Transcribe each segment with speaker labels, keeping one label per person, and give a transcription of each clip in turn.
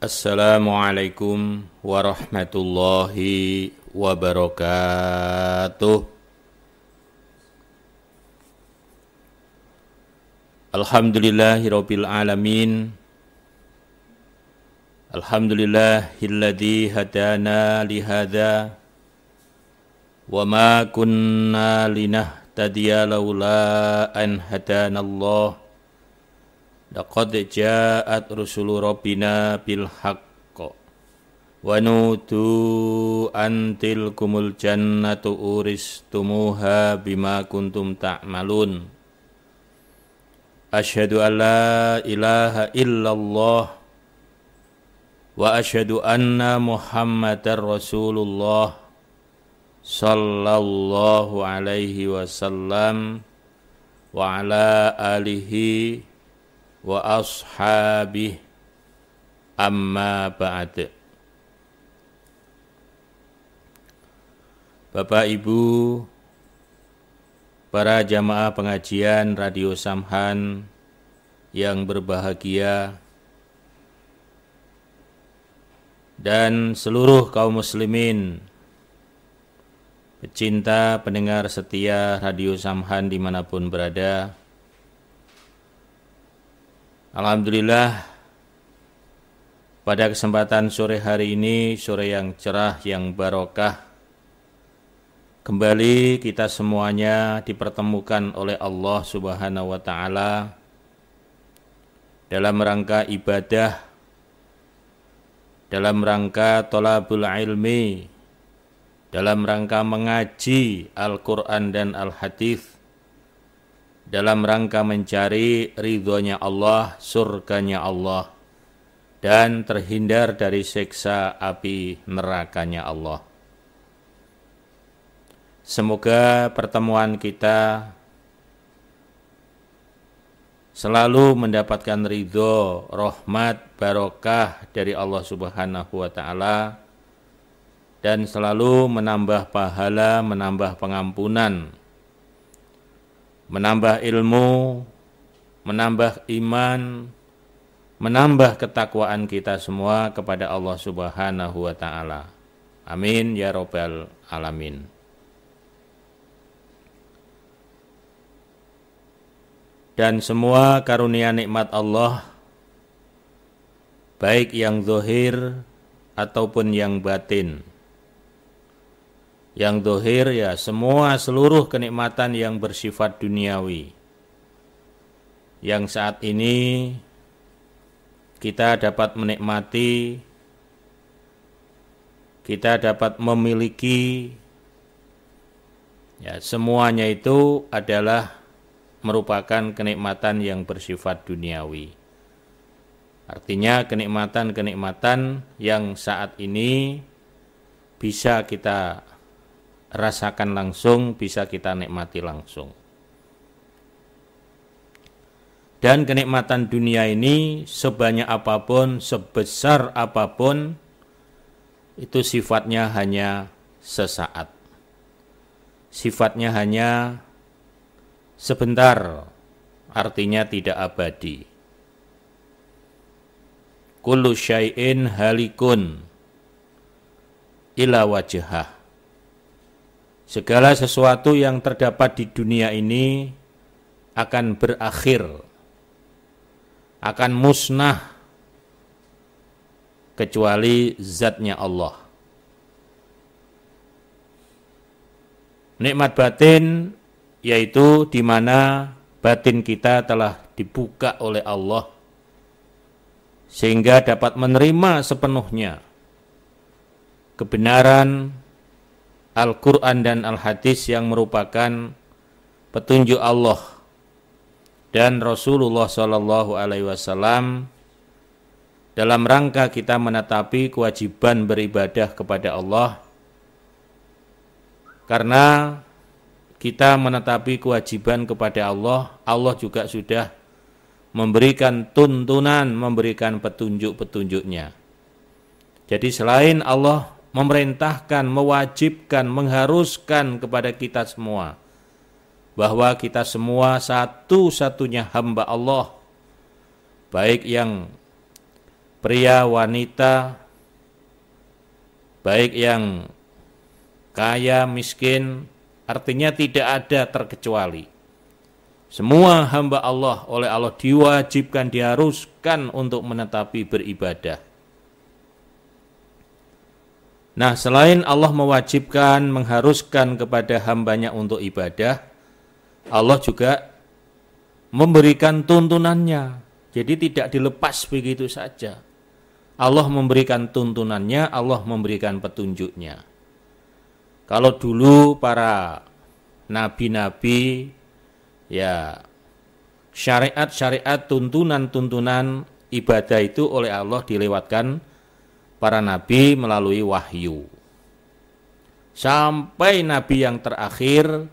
Speaker 1: Assalamualaikum warahmatullahi wabarakatuh. Alhamdulillahirabbil alamin. Alhamdulillahilladzi hadana li hadza wa ma kunna linahtadiya laula an hadana Allah. Laqad ja'at rusulu rabbina bil haqq wa nutu antil kumul jannatu uristumuha bima kuntum ta'malun. Asyhadu an la ilaha illallah. Wa asyhadu anna Muhammadar Rasulullah sallallahu alaihi wasallam wa ala alihi wa ashabih amma ba'd. Bapak Ibu para jamaah pengajian Radio Samhan yang berbahagia dan seluruh kaum muslimin pecinta pendengar setia Radio Samhan di mana pun berada Alhamdulillah pada kesempatan sore hari ini sore yang cerah yang barokah kembali kita semuanya dipertemukan oleh Allah Subhanahu wa taala dalam rangka ibadah dalam rangka tolabul ilmi dalam rangka mengaji Al-Quran dan Al-Hadith dalam rangka mencari ridhonya Allah, surganya Allah, dan terhindar dari siksa api nerakanya Allah. Semoga pertemuan kita selalu mendapatkan ridho, rahmat, barokah dari Allah Subhanahu wa Ta'ala, dan selalu menambah pahala, menambah pengampunan menambah ilmu, menambah iman, menambah ketakwaan kita semua kepada Allah Subhanahu wa taala. Amin ya rabbal alamin. Dan semua karunia nikmat Allah baik yang zohir ataupun yang batin yang dohir ya semua seluruh kenikmatan yang bersifat duniawi. Yang saat ini kita dapat menikmati, kita dapat memiliki, ya semuanya itu adalah merupakan kenikmatan yang bersifat duniawi. Artinya kenikmatan-kenikmatan yang saat ini bisa kita rasakan langsung, bisa kita nikmati langsung. Dan kenikmatan dunia ini sebanyak apa pun, sebesar apa pun, itu sifatnya hanya sesaat. Sifatnya hanya sebentar, artinya tidak abadi. Kullu halikun ila wajhah Segala sesuatu yang terdapat di dunia ini akan berakhir, akan musnah, kecuali zatnya Allah. Nikmat batin yaitu di mana batin kita telah dibuka oleh Allah sehingga dapat menerima sepenuhnya kebenaran Al-Quran dan Al-Hadis yang merupakan petunjuk Allah dan Rasulullah Shallallahu Alaihi Wasallam dalam rangka kita menetapi kewajiban beribadah kepada Allah. Karena kita menetapi kewajiban kepada Allah Allah juga sudah memberikan tuntunan memberikan petunjuk-petunjuknya. Jadi selain Allah memerintahkan, mewajibkan, mengharuskan kepada kita semua bahwa kita semua satu-satunya hamba Allah baik yang pria, wanita, baik yang kaya, miskin, artinya tidak ada terkecuali. Semua hamba Allah oleh Allah diwajibkan, diharuskan untuk menetapi beribadah. Nah, selain Allah mewajibkan, mengharuskan kepada hambanya untuk ibadah, Allah juga memberikan tuntunannya. Jadi tidak dilepas begitu saja. Allah memberikan tuntunannya, Allah memberikan petunjuknya. Kalau dulu para nabi-nabi ya syariat-syariat tuntunan-tuntunan ibadah itu oleh Allah dilewatkan para nabi melalui wahyu. Sampai nabi yang terakhir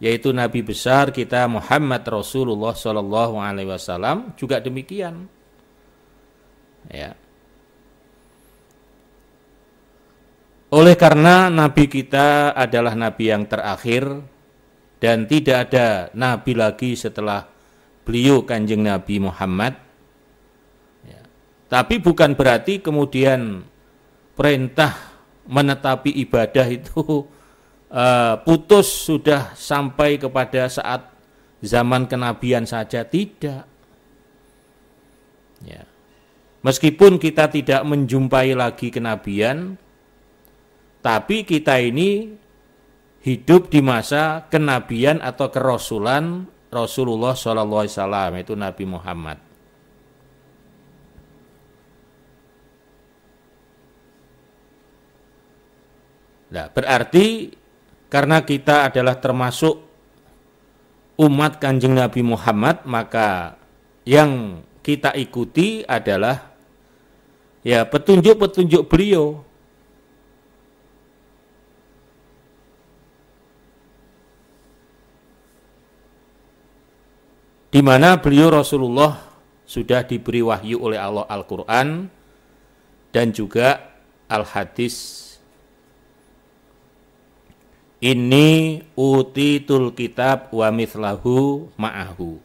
Speaker 1: yaitu nabi besar kita Muhammad Rasulullah Shallallahu alaihi wasallam juga demikian. Ya. Oleh karena nabi kita adalah nabi yang terakhir, dan tidak ada nabi lagi setelah beliau kanjeng Nabi Muhammad. Tapi bukan berarti kemudian perintah menetapi ibadah itu uh, putus sudah sampai kepada saat zaman kenabian saja tidak. Ya. Meskipun kita tidak menjumpai lagi kenabian, tapi kita ini hidup di masa kenabian atau kerasulan Rasulullah SAW itu Nabi Muhammad. Nah, berarti karena kita adalah termasuk umat Kanjeng Nabi Muhammad, maka yang kita ikuti adalah ya petunjuk-petunjuk beliau di mana beliau Rasulullah sudah diberi wahyu oleh Allah Al-Quran dan juga Al-Hadis. Ini utitul kitab wa mithlahu ma'ahu.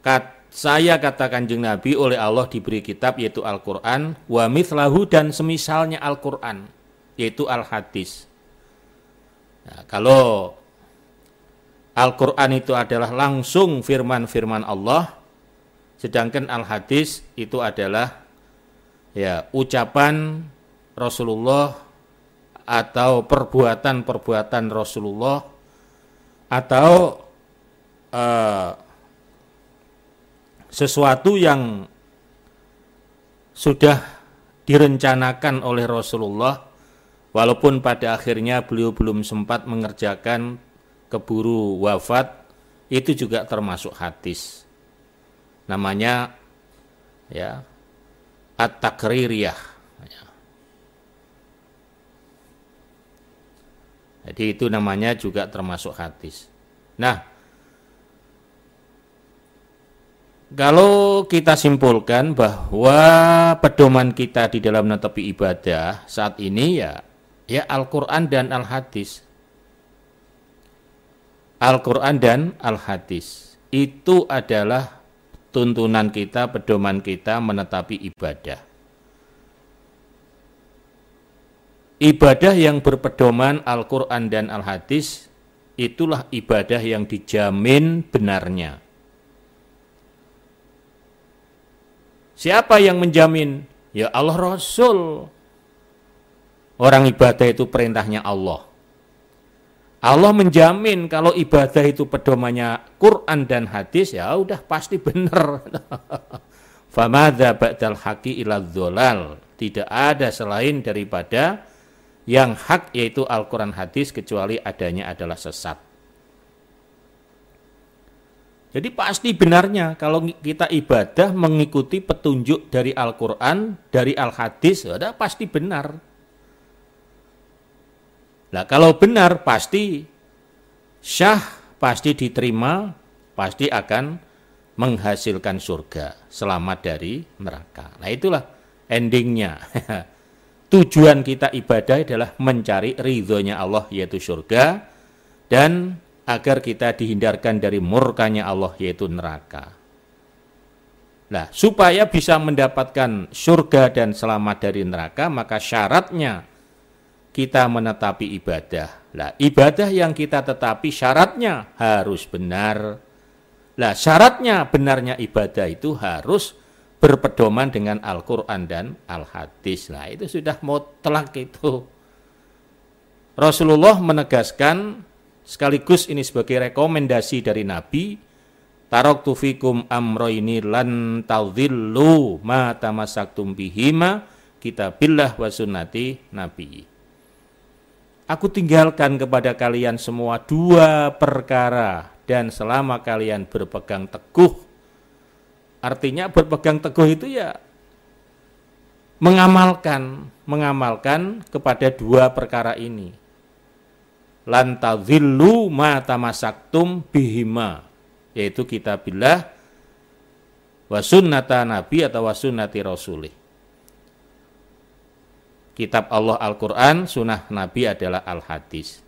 Speaker 1: Kat, saya katakan jeng Nabi oleh Allah diberi kitab yaitu Al-Quran wa mithlahu dan semisalnya Al-Quran yaitu Al-Hadis. Nah, kalau Al-Quran itu adalah langsung firman-firman Allah, sedangkan Al-Hadis itu adalah ya ucapan Rasulullah atau perbuatan-perbuatan Rasulullah atau uh, sesuatu yang sudah direncanakan oleh Rasulullah walaupun pada akhirnya beliau belum sempat mengerjakan keburu wafat itu juga termasuk hadis. Namanya ya at-takririyah. Ya. Jadi itu namanya juga termasuk hadis. Nah, kalau kita simpulkan bahwa pedoman kita di dalam netepi ibadah saat ini ya ya Al-Qur'an dan Al-Hadis. Al-Quran dan Al-Hadis. Itu adalah tuntunan kita, pedoman kita menetapi ibadah. Ibadah yang berpedoman Al-Quran dan Al-Hadis, itulah ibadah yang dijamin benarnya. Siapa yang menjamin? Ya Allah Rasul. Orang ibadah itu perintahnya Allah. Allah menjamin kalau ibadah itu pedomannya Quran dan hadis ya udah pasti benar. Famadha ba'dal haqi ila dholal. Tidak ada selain daripada yang hak yaitu Al-Quran hadis kecuali adanya adalah sesat. Jadi pasti benarnya kalau kita ibadah mengikuti petunjuk dari Al-Quran, dari Al-Hadis, ya pasti benar. Nah kalau benar pasti syah, pasti diterima, pasti akan menghasilkan surga, selamat dari neraka. Nah itulah endingnya. Tujuan kita ibadah adalah mencari ridhonya Allah yaitu surga dan agar kita dihindarkan dari murkanya Allah yaitu neraka. Nah, supaya bisa mendapatkan surga dan selamat dari neraka, maka syaratnya kita menetapi ibadah. Nah, ibadah yang kita tetapi syaratnya harus benar. Nah, syaratnya benarnya ibadah itu harus berpedoman dengan Al-Quran dan Al-Hadis. Nah, itu sudah mutlak itu. Rasulullah menegaskan sekaligus ini sebagai rekomendasi dari Nabi Tarok tufikum amroini lan tawzillu ma tamasaktum bihima kitabillah wa sunnati nabi. Aku tinggalkan kepada kalian semua dua perkara dan selama kalian berpegang teguh artinya berpegang teguh itu ya mengamalkan mengamalkan kepada dua perkara ini lan tadhillu ma tamasaktum bihima yaitu kitabillah wa sunnata nabi atau wa sunnati rasulih. Kitab Allah Al-Quran, sunnah Nabi adalah Al-Hadis.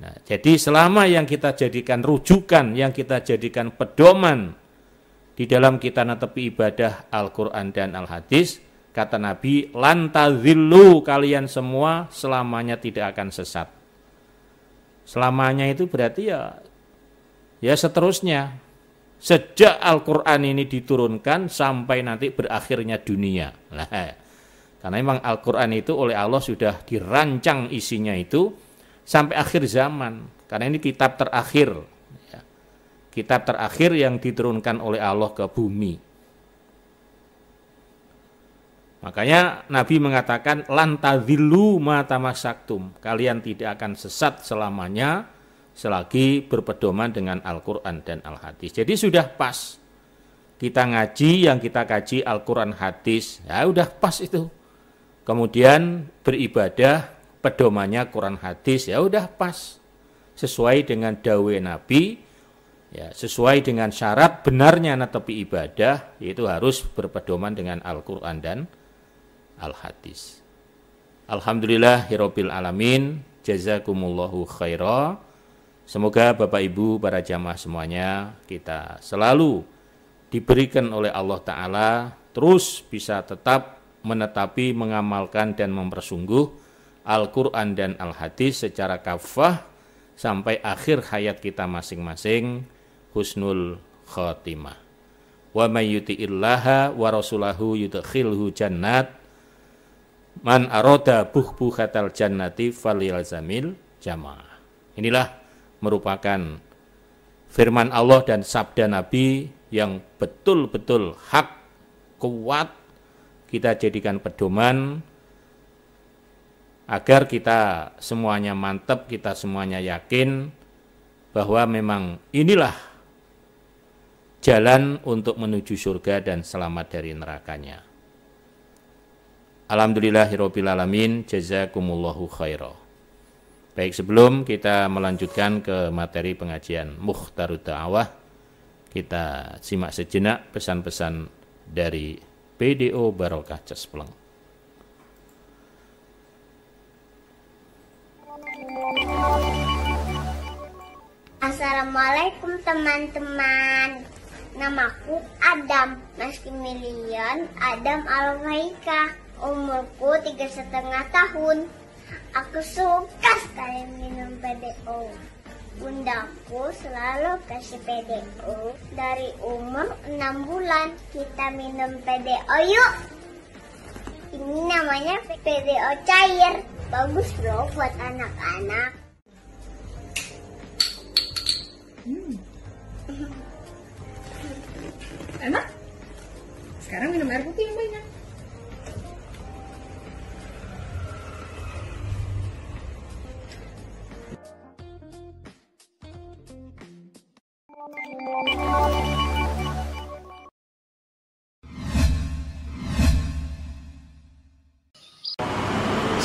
Speaker 1: Nah, jadi selama yang kita jadikan rujukan, yang kita jadikan pedoman di dalam kita netepi ibadah Al-Quran dan Al-Hadis, kata Nabi, lantazillu kalian semua selamanya tidak akan sesat. Selamanya itu berarti ya Ya seterusnya, sejak Al-Quran ini diturunkan sampai nanti berakhirnya dunia. Nah, karena memang Al-Quran itu oleh Allah sudah dirancang isinya itu sampai akhir zaman. Karena ini kitab terakhir. Kitab terakhir yang diturunkan oleh Allah ke bumi. Makanya Nabi mengatakan lantadhilu matamasaktum. Kalian tidak akan sesat selamanya selagi berpedoman dengan Al-Quran dan Al-Hadis. Jadi sudah pas. Kita ngaji yang kita kaji Al-Quran Hadis, ya udah pas itu. Kemudian beribadah pedomannya Quran Hadis, ya udah pas. Sesuai dengan dawe Nabi, ya sesuai dengan syarat benarnya netepi ibadah, yaitu harus berpedoman dengan Al-Quran dan Al-Hadis. Alhamdulillah, Hirobil Alamin, Jazakumullahu khairah. Semoga Bapak Ibu para jamaah semuanya kita selalu diberikan oleh Allah Ta'ala terus bisa tetap menetapi, mengamalkan dan mempersungguh Al-Quran dan Al-Hadis secara kafah sampai akhir hayat kita masing-masing husnul khotimah. Wa may yuti'illaha wa rasulahu yudkhilhu jannat man aroda buh-buhatal jannati falyalzamil jamaah. Inilah merupakan firman Allah dan sabda Nabi yang betul-betul hak kuat kita jadikan pedoman agar kita semuanya mantap, kita semuanya yakin bahwa memang inilah jalan untuk menuju surga dan selamat dari nerakanya. Alhamdulillahirobbilalamin, jazakumullahu khairah. Baik, sebelum kita melanjutkan ke materi pengajian Mukhtarud Da'wah, kita simak sejenak pesan-pesan dari PDO Barokah Cespleng.
Speaker 2: Assalamualaikum teman-teman Namaku Adam Meski Milion Adam Alfaika Umurku tiga setengah tahun Aku suka sekali minum PDO. Bundaku selalu kasih PDO. Dari umur 6 bulan kita minum PDO yuk. Ini namanya PDO cair. Bagus loh buat anak-anak.
Speaker 3: Enak? Sekarang minum air putih yang banyak.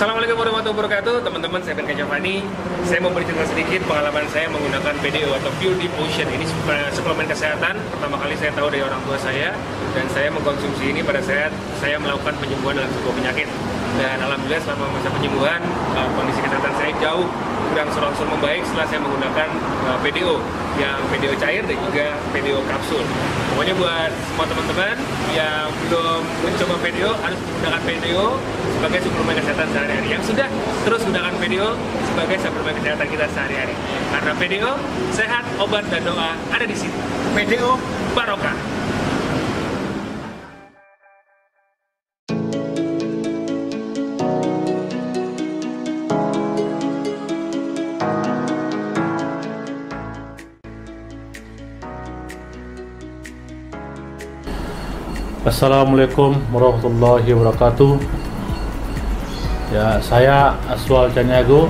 Speaker 4: Assalamualaikum warahmatullahi wabarakatuh. Teman-teman saya Ben Kajavani saya mau bercerita sedikit pengalaman saya menggunakan PDO atau Pure Deep Ocean ini suplemen kesehatan. Pertama kali saya tahu dari orang tua saya. Dan saya mengkonsumsi ini pada saat saya melakukan penyembuhan dalam sebuah penyakit. Dan alhamdulillah selama masa penyembuhan uh, kondisi kesehatan saya jauh berangsur-angsur membaik setelah saya menggunakan uh, PDO yang PDO cair dan juga PDO kapsul. Pokoknya buat semua teman-teman yang belum mencoba PDO harus menggunakan PDO sebagai suplemen kesehatan sehari-hari. Yang sudah terus gunakan PDO sebagai suplemen kesehatan kita sehari-hari. Karena PDO sehat, obat dan doa ada di sini. PDO Barokah.
Speaker 5: Assalamualaikum warahmatullahi wabarakatuh. Ya, saya Aswal Caniago.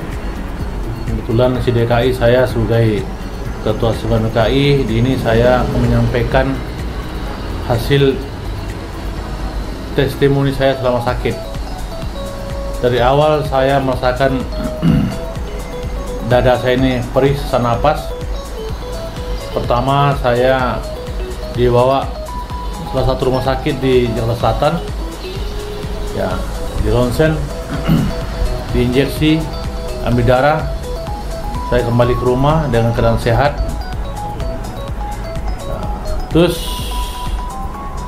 Speaker 5: Kebetulan si DKI saya sebagai Ketua Sekolah DKI. Di ini saya menyampaikan hasil testimoni saya selama sakit. Dari awal saya merasakan dada saya ini perih sesak napas. Pertama saya dibawa salah satu rumah sakit di Jakarta Selatan. Ya di ronsen diinjeksi ambil darah saya kembali ke rumah dengan keadaan sehat. Ya, terus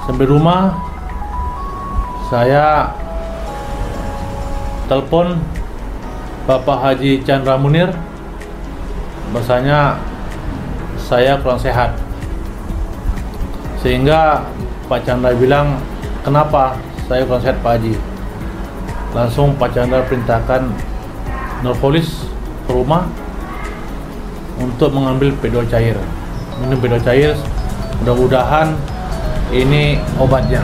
Speaker 5: sampai rumah saya telepon Bapak Haji Chandra Munir bahasanya saya kurang sehat. Sehingga Pak Chandra bilang kenapa saya sehat Pak Haji? Langsung Pak Chandra perintahkan Nurpolis ke rumah untuk mengambil pedo cair. Minum pedo cair mudah-mudahan ini obatnya.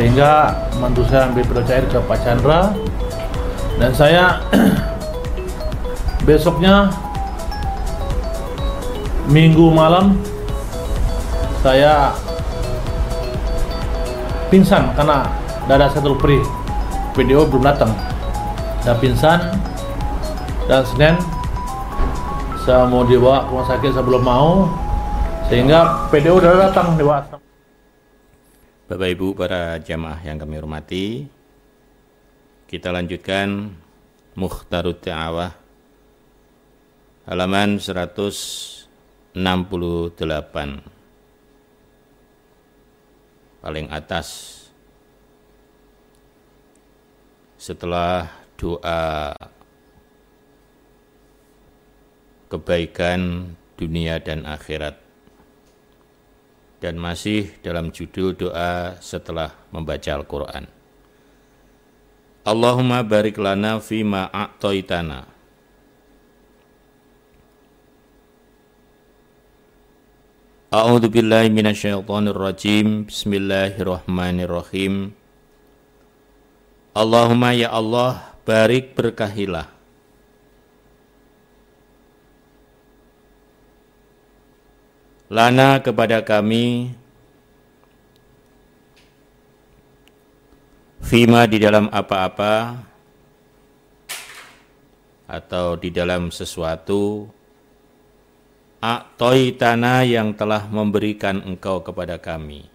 Speaker 5: Sehingga mantu saya ambil pedo cair ke Pak Chandra. Dan saya besoknya minggu malam saya pingsan karena dada saya perih. Video belum datang. Dan pingsan dan Senin saya mau dibawa ke rumah sakit saya belum mau sehingga PDO udah datang di WhatsApp
Speaker 1: Bapak Ibu para jamaah yang kami hormati kita lanjutkan Mukhtarut Ta'awah halaman 168 paling atas. Setelah doa kebaikan dunia dan akhirat. Dan masih dalam judul doa setelah membaca Al-Quran. Allahumma barik lana fima a'toitana A'udzu billahi minasyaitonir rajim. Bismillahirrahmanirrahim. Allahumma ya Allah, barik berkahilah. Lana kepada kami Fima di dalam apa-apa atau di dalam sesuatu tanah yang telah memberikan engkau kepada kami.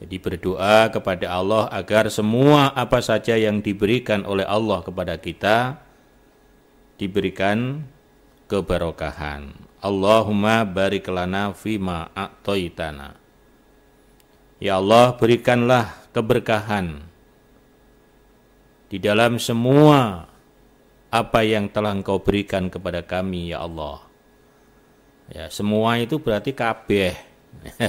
Speaker 1: Jadi berdoa kepada Allah agar semua apa saja yang diberikan oleh Allah kepada kita diberikan keberkahan. Allahumma barik lana fima a'taitana. Ya Allah, berikanlah keberkahan di dalam semua apa yang telah Engkau berikan kepada kami, ya Allah. Ya, semua itu berarti kabeh.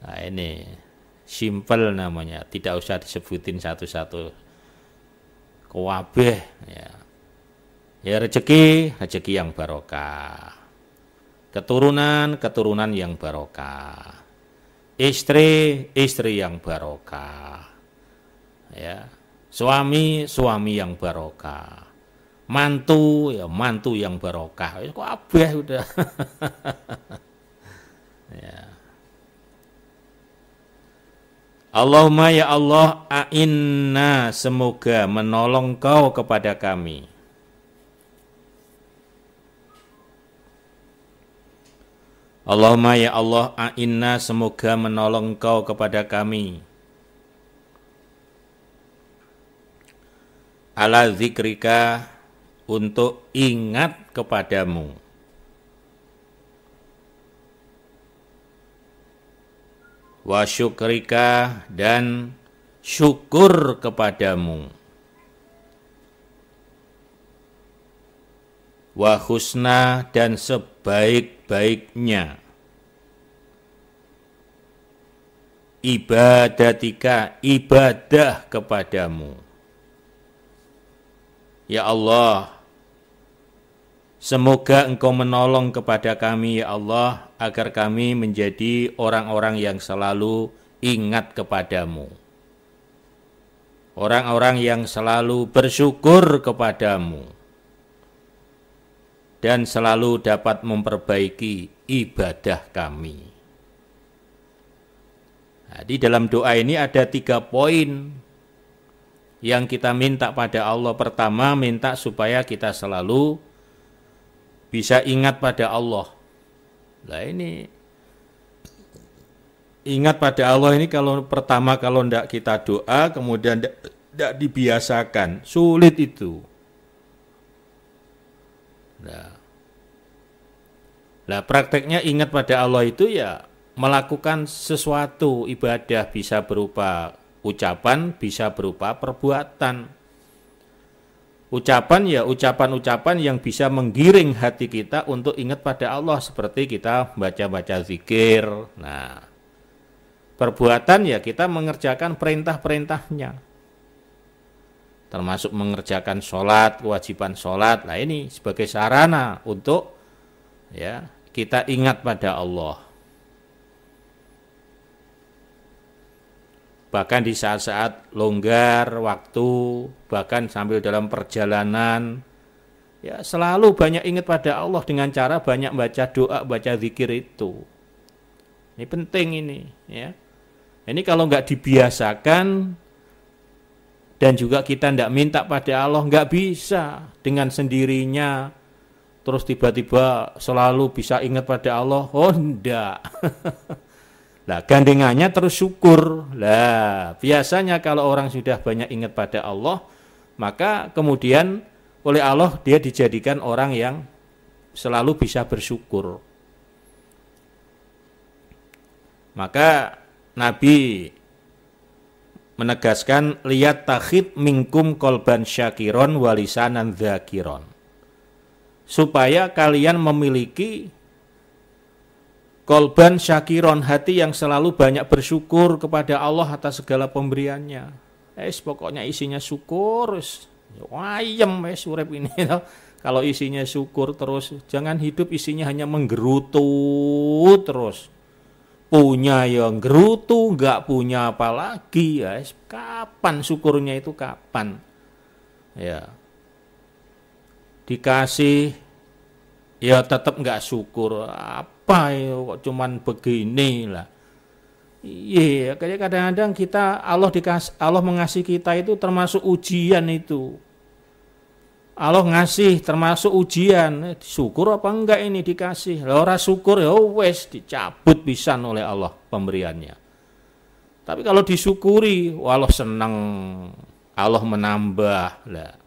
Speaker 1: nah, ini simple namanya, tidak usah disebutin satu-satu. Kabeh ya. Ya rezeki, rezeki yang barokah. Keturunan, keturunan yang barokah. Istri, istri yang barokah. Ya. Suami, suami yang barokah mantu ya mantu yang barokah. Ya kok abah udah. Ya. Allahumma ya Allah a'inna semoga menolong kau kepada kami. Allahumma ya Allah a'inna semoga menolong kau kepada kami. Ala zikrika untuk ingat kepadamu. Wa syukrika dan syukur kepadamu. Wa husna dan sebaik-baiknya. Ibadatika ibadah kepadamu. Ya Allah semoga engkau menolong kepada kami ya Allah agar kami menjadi orang-orang yang selalu ingat kepadamu orang-orang yang selalu bersyukur kepadamu dan selalu dapat memperbaiki ibadah kami. Nah, di dalam doa ini ada tiga poin yang kita minta pada Allah. Pertama, minta supaya kita selalu bisa ingat pada Allah. Nah ini ingat pada Allah ini kalau pertama kalau tidak kita doa kemudian tidak dibiasakan sulit itu. Nah, Nah, prakteknya ingat pada Allah itu ya melakukan sesuatu ibadah bisa berupa ucapan, bisa berupa perbuatan. Ucapan ya ucapan-ucapan yang bisa menggiring hati kita untuk ingat pada Allah seperti kita baca-baca zikir. Nah, perbuatan ya kita mengerjakan perintah-perintahnya. Termasuk mengerjakan sholat, kewajiban sholat. Nah ini sebagai sarana untuk ya kita ingat pada Allah. Bahkan di saat-saat longgar waktu, bahkan sambil dalam perjalanan, ya selalu banyak ingat pada Allah dengan cara banyak baca doa, baca zikir itu. Ini penting ini, ya. Ini kalau nggak dibiasakan dan juga kita tidak minta pada Allah nggak bisa dengan sendirinya terus tiba-tiba selalu bisa ingat pada Allah oh enggak Nah, gandengannya terus syukur. Lah, biasanya kalau orang sudah banyak ingat pada Allah, maka kemudian oleh Allah dia dijadikan orang yang selalu bisa bersyukur. Maka Nabi menegaskan lihat takhid mingkum kolban syakiron walisanan zakiron supaya kalian memiliki kolban syakiron hati yang selalu banyak bersyukur kepada Allah atas segala pemberiannya. Es pokoknya isinya syukur, ayam es urep ini. Kalau isinya syukur terus, jangan hidup isinya hanya menggerutu terus. Punya yang gerutu, nggak punya apa lagi ya. Kapan syukurnya itu kapan? Ya, dikasih ya tetap nggak syukur. Apa ya kok cuman begini lah. Iya kayak kadang-kadang kita Allah dikas Allah mengasih kita itu termasuk ujian itu. Allah ngasih termasuk ujian. Syukur apa enggak ini dikasih? Ora syukur ya wes dicabut bisa oleh Allah pemberiannya. Tapi kalau disyukuri Allah senang Allah menambah lah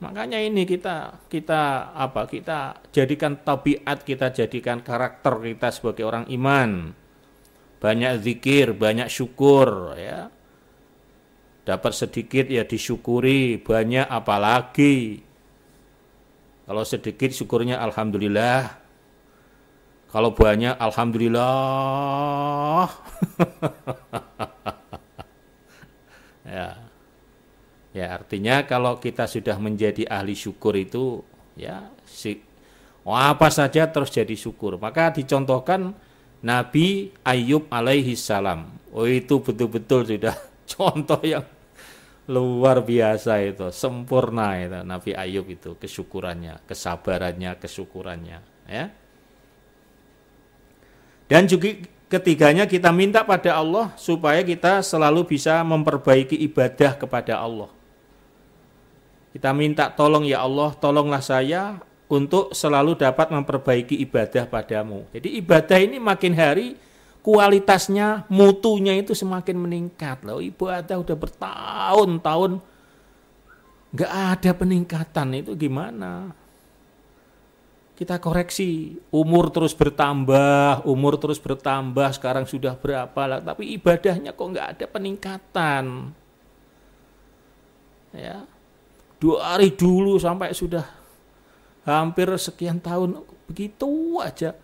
Speaker 1: Makanya ini kita kita apa? Kita jadikan tabiat, kita jadikan karakter kita sebagai orang iman. Banyak zikir, banyak syukur ya. Dapat sedikit ya disyukuri, banyak apalagi. Kalau sedikit syukurnya alhamdulillah. Kalau banyak alhamdulillah. ya. Ya, artinya kalau kita sudah menjadi ahli syukur itu ya si oh, apa saja terus jadi syukur. Maka dicontohkan Nabi Ayub alaihi salam. Oh itu betul-betul sudah contoh yang luar biasa itu, sempurna itu Nabi Ayub itu kesyukurannya, kesabarannya, kesyukurannya, ya. Dan juga ketiganya kita minta pada Allah supaya kita selalu bisa memperbaiki ibadah kepada Allah. Kita minta tolong ya Allah, tolonglah saya untuk selalu dapat memperbaiki ibadah padamu. Jadi ibadah ini makin hari kualitasnya, mutunya itu semakin meningkat. Loh, ibadah udah bertahun-tahun nggak ada peningkatan itu gimana? Kita koreksi, umur terus bertambah, umur terus bertambah, sekarang sudah berapa lah, tapi ibadahnya kok nggak ada peningkatan. Ya, dua hari dulu sampai sudah hampir sekian tahun begitu aja.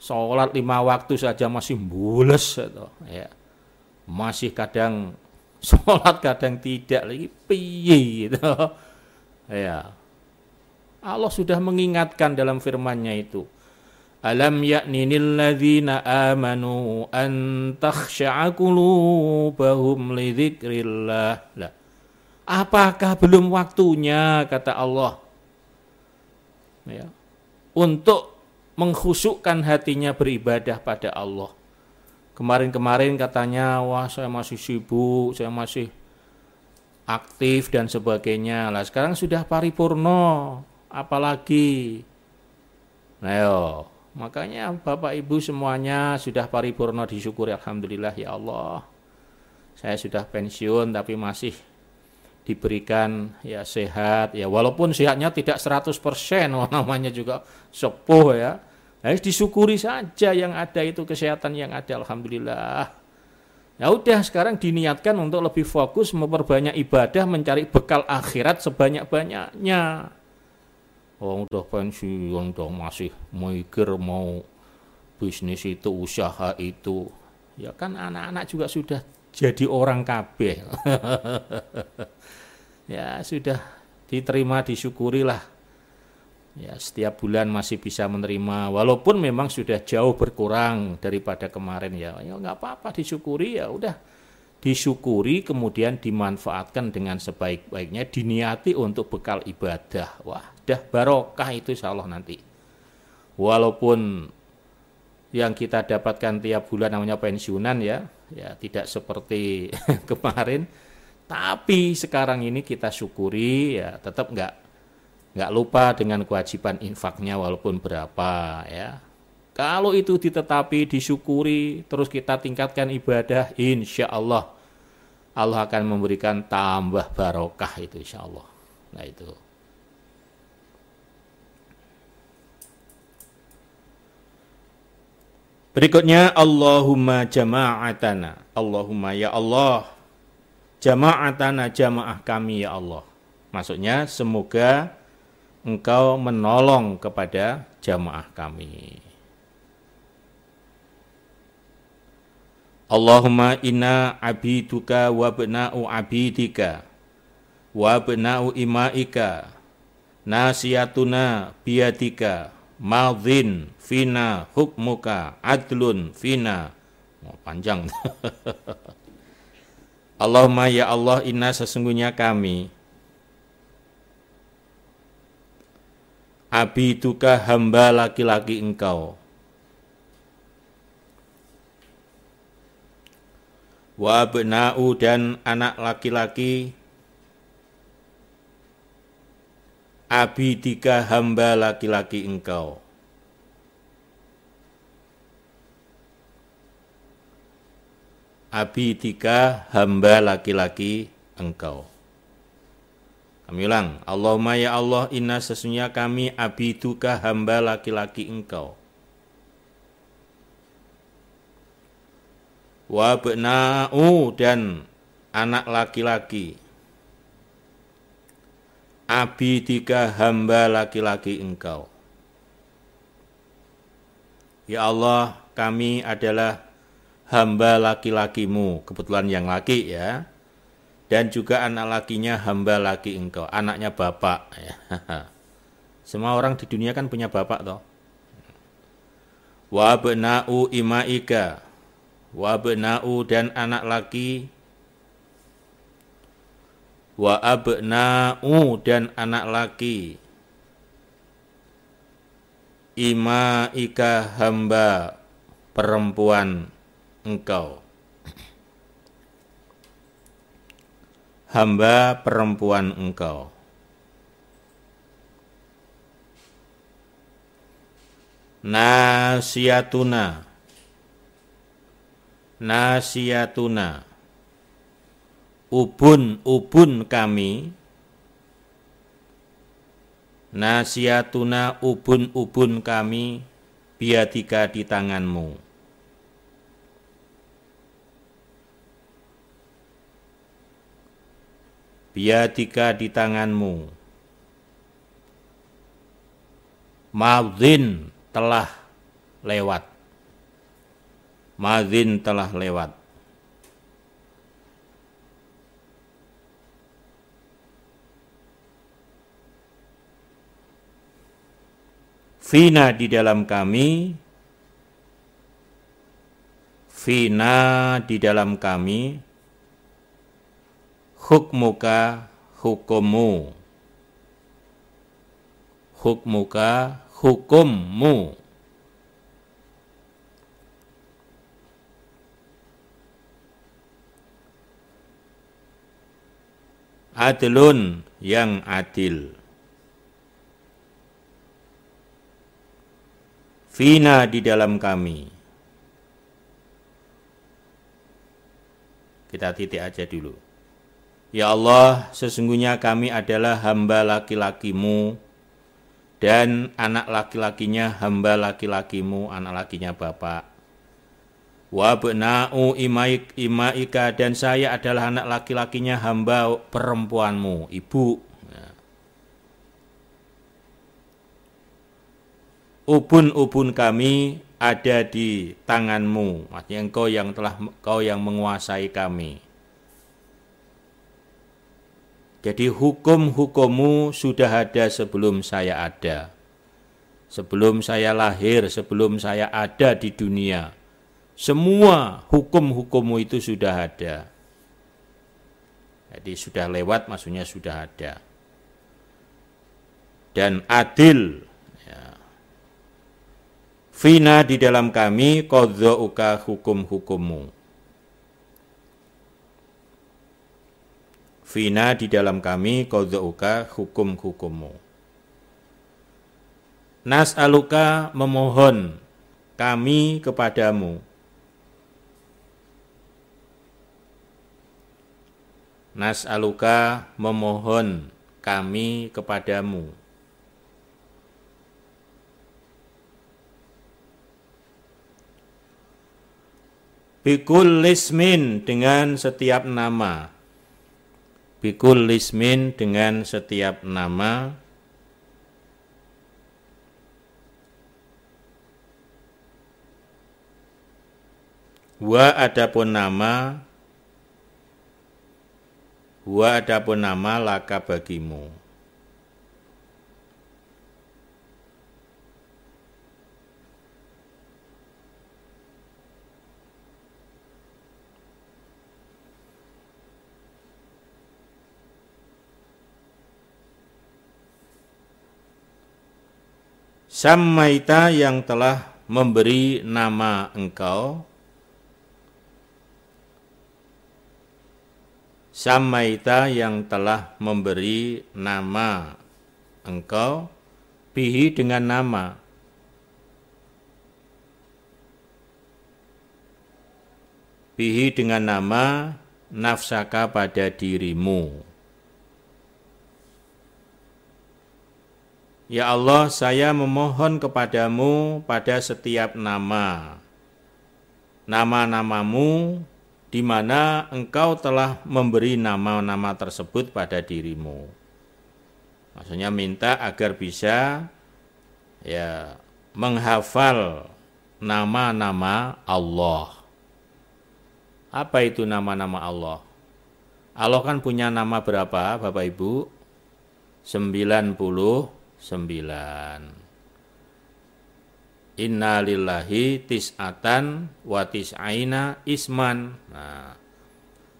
Speaker 1: Sholat lima waktu saja masih bules, gitu, ya. masih kadang sholat kadang tidak lagi piye gitu. Ya, Allah sudah mengingatkan dalam firman-Nya itu. Alam ya'ninil ladzina amanu an takhsha'a qulubahum li dzikrillah. Lah. Apakah belum waktunya kata Allah? Ya, untuk mengkhusukkan hatinya beribadah pada Allah. Kemarin-kemarin katanya, wah saya masih sibuk, saya masih aktif dan sebagainya. Lah sekarang sudah paripurno, apalagi? Nah yo. Makanya Bapak Ibu semuanya sudah paripurna disyukuri Alhamdulillah ya Allah. Saya sudah pensiun tapi masih diberikan ya sehat ya walaupun sehatnya tidak 100% oh, namanya juga sepuh ya. Harus disyukuri saja yang ada itu kesehatan yang ada Alhamdulillah. Ya udah sekarang diniatkan untuk lebih fokus memperbanyak ibadah mencari bekal akhirat sebanyak-banyaknya. Orang udah pensiun udah masih mikir mau bisnis itu usaha itu. Ya kan anak-anak juga sudah jadi orang kabeh. Ya sudah diterima disyukuri lah ya setiap bulan masih bisa menerima. Walaupun memang sudah jauh berkurang daripada kemarin ya. Ya nggak apa-apa disyukuri ya udah. Disyukuri kemudian dimanfaatkan dengan sebaik-baiknya. Diniati untuk bekal ibadah. Wah dah barokah itu insya Allah nanti. Walaupun yang kita dapatkan tiap bulan namanya pensiunan ya, ya tidak seperti kemarin, tapi sekarang ini kita syukuri ya tetap nggak nggak lupa dengan kewajiban infaknya walaupun berapa ya. Kalau itu ditetapi, disyukuri, terus kita tingkatkan ibadah, insya Allah Allah akan memberikan tambah barokah itu insya Allah. Nah itu. Berikutnya Allahumma jama'atana. Allahumma ya Allah. Jama'atana jamaah kami ya Allah. Maksudnya semoga engkau menolong kepada jamaah kami. Allahumma inna abiduka wa bena'u abidika wa bena'u imaika nasiyatuna biyadika madhin fina hukmuka adlun fina. Oh, panjang. Allahumma ya Allah inna sesungguhnya kami abiduka hamba laki-laki engkau. Wa bena'u dan anak laki-laki abidika hamba laki-laki engkau. Abidika hamba laki-laki engkau. Kami ulang, Allahumma ya Allah inna sesungguhnya kami abiduka hamba laki-laki engkau. Wa bena'u dan anak laki-laki abidika hamba laki-laki engkau. Ya Allah, kami adalah hamba laki-lakimu, kebetulan yang laki ya, dan juga anak lakinya hamba laki engkau, anaknya bapak. Ya. Semua orang di dunia kan punya bapak toh. Wa bena'u imaika, wa bena'u dan anak laki wa abna'u dan anak laki. Ima ika hamba perempuan engkau. Hamba perempuan engkau. Nasiatuna. Nasiatuna ubun-ubun kami Nasiatuna ubun-ubun kami biadika di tanganmu. Biadika di tanganmu. Madzin telah lewat. Madzin telah lewat. Fina di dalam kami. Fina di dalam kami. Hukmuka hukummu Hukmuka hukummu. Adlun yang adil Fina di dalam kami. Kita titik aja dulu. Ya Allah, sesungguhnya kami adalah hamba laki-lakimu dan anak laki-lakinya hamba laki-lakimu, anak lakinya Bapak. Wa bena'u imaik imaika dan saya adalah anak laki-lakinya hamba perempuanmu, ibu. Ubun-ubun kami ada di tanganmu. Maksudnya engkau yang telah kau yang menguasai kami. Jadi hukum-hukummu sudah ada sebelum saya ada. Sebelum saya lahir, sebelum saya ada di dunia. Semua hukum-hukummu itu sudah ada. Jadi sudah lewat maksudnya sudah ada. Dan adil Fina di dalam kami uka hukum-hukummu. Fina di dalam kami uka hukum-hukummu. Nas aluka memohon kami kepadamu. Nas aluka memohon kami kepadamu. Bikul lismin dengan setiap nama. Bikul lismin dengan setiap nama. Wa adapun nama Wa adapun nama laka bagimu. Samaita yang telah memberi nama engkau. Samaita yang telah memberi nama engkau. Bihi dengan nama. Bihi dengan nama nafsaka pada dirimu Ya Allah, saya memohon kepadamu pada setiap nama. Nama-namamu di mana engkau telah memberi nama-nama tersebut pada dirimu. Maksudnya minta agar bisa ya menghafal nama-nama Allah. Apa itu nama-nama Allah? Allah kan punya nama berapa Bapak Ibu? 90 sembilan. Inna lillahi tis'atan wa tis'aina isman. Nah,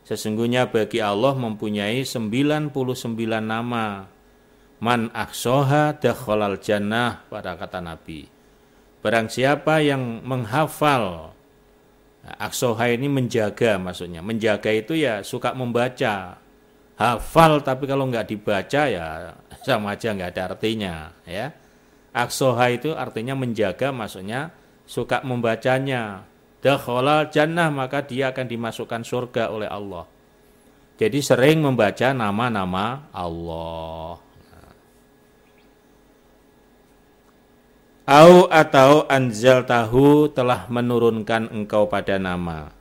Speaker 1: sesungguhnya bagi Allah mempunyai 99 nama. Man aksoha dakhalal jannah pada kata Nabi. Barang siapa yang menghafal nah, aksoha ini menjaga maksudnya. Menjaga itu ya suka membaca. Hafal tapi kalau nggak dibaca ya sama aja nggak ada artinya ya. Aksoha itu artinya menjaga maksudnya suka membacanya. Dakhalal jannah maka dia akan dimasukkan surga oleh Allah. Jadi sering membaca nama-nama Allah. Au atau anzal tahu telah menurunkan engkau pada nama.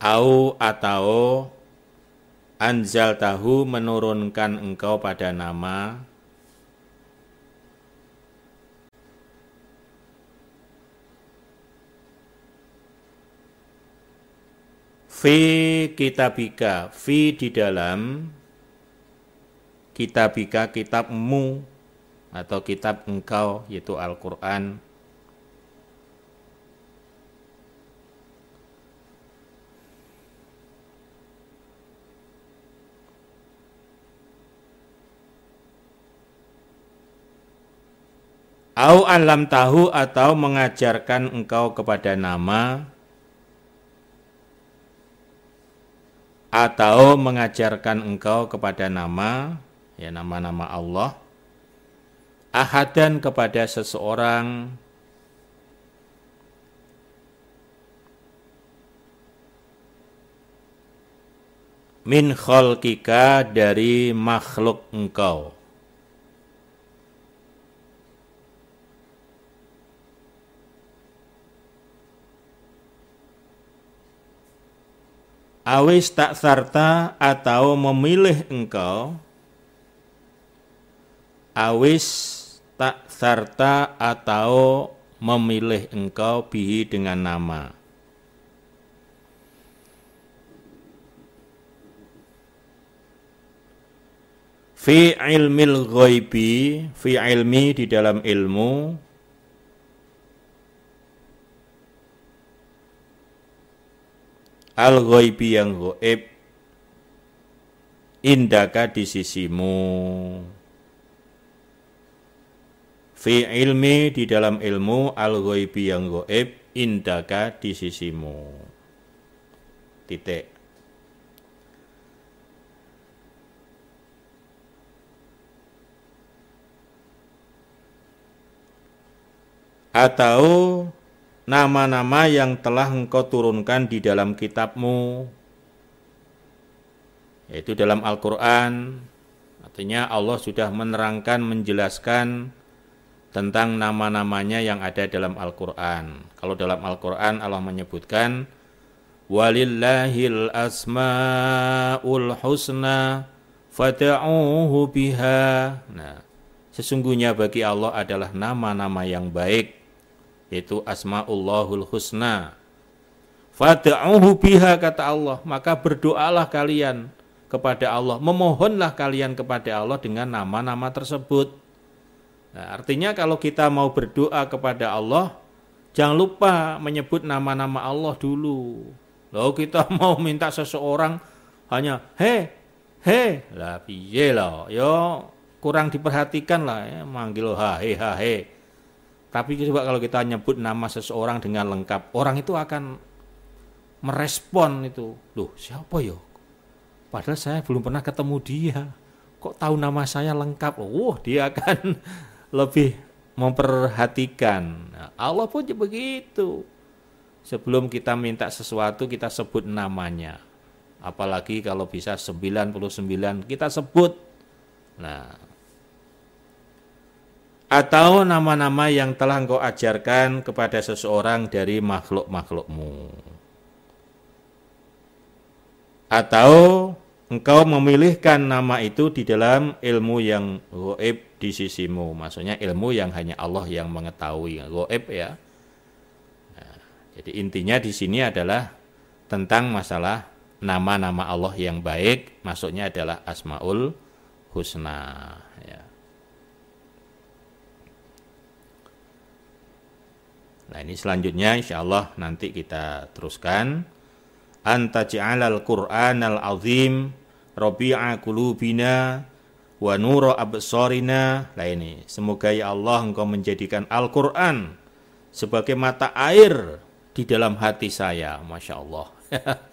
Speaker 1: Au atau anzal tahu menurunkan engkau pada nama. Fi kitabika, fi di dalam kitabika kitabmu atau kitab engkau yaitu Al-Qur'an Au alam tahu atau mengajarkan engkau kepada nama atau mengajarkan engkau kepada nama ya nama-nama Allah ahadan kepada seseorang. Min khalqika dari makhluk engkau awis tak sarta atau memilih engkau awis tak serta atau memilih engkau bihi dengan nama. Fi ilmil ghaibi, fi ilmi di dalam ilmu, al ghaibi yang ghaib indaka di sisimu. Fi ilmi di dalam ilmu al ghaibi yang gaib indaka di sisimu. Titik. Atau nama-nama yang telah engkau turunkan di dalam kitabmu yaitu dalam Al-Qur'an artinya Allah sudah menerangkan menjelaskan tentang nama-namanya yang ada dalam Al-Qur'an. Kalau dalam Al-Qur'an Allah menyebutkan walillahil asmaul husna fad'uhu biha. Nah, sesungguhnya bagi Allah adalah nama-nama yang baik yaitu asmaullahul husna. Fad'uhu biha kata Allah, maka berdoalah kalian kepada Allah, memohonlah kalian kepada Allah dengan nama-nama tersebut. Nah, artinya kalau kita mau berdoa kepada Allah, jangan lupa menyebut nama-nama Allah dulu. Lalu kita mau minta seseorang hanya he he lah piye lah yo kurang diperhatikan lah ya manggil ha he ha he. Tapi coba kalau kita nyebut nama seseorang dengan lengkap, orang itu akan merespon itu. Loh, siapa yo? Padahal saya belum pernah ketemu dia. Kok tahu nama saya lengkap? Wah, dia akan lebih memperhatikan. Nah, Allah pun begitu. Sebelum kita minta sesuatu kita sebut namanya. Apalagi kalau bisa 99 kita sebut. Nah, atau nama-nama yang telah engkau ajarkan kepada seseorang dari makhluk-makhlukmu. Atau engkau memilihkan nama itu di dalam ilmu yang goib di sisimu. Maksudnya ilmu yang hanya Allah yang mengetahui. Goib ya. Nah, jadi intinya di sini adalah tentang masalah nama-nama Allah yang baik. Maksudnya adalah Asmaul Husna. Ya. Nah ini selanjutnya insya Allah nanti kita teruskan. Anta ja'alal qur'anal azim rabi'a qulubina wa nura absarina. Lah ini semoga ya Allah engkau menjadikan Al-Qur'an sebagai mata air di dalam hati saya Masya Allah.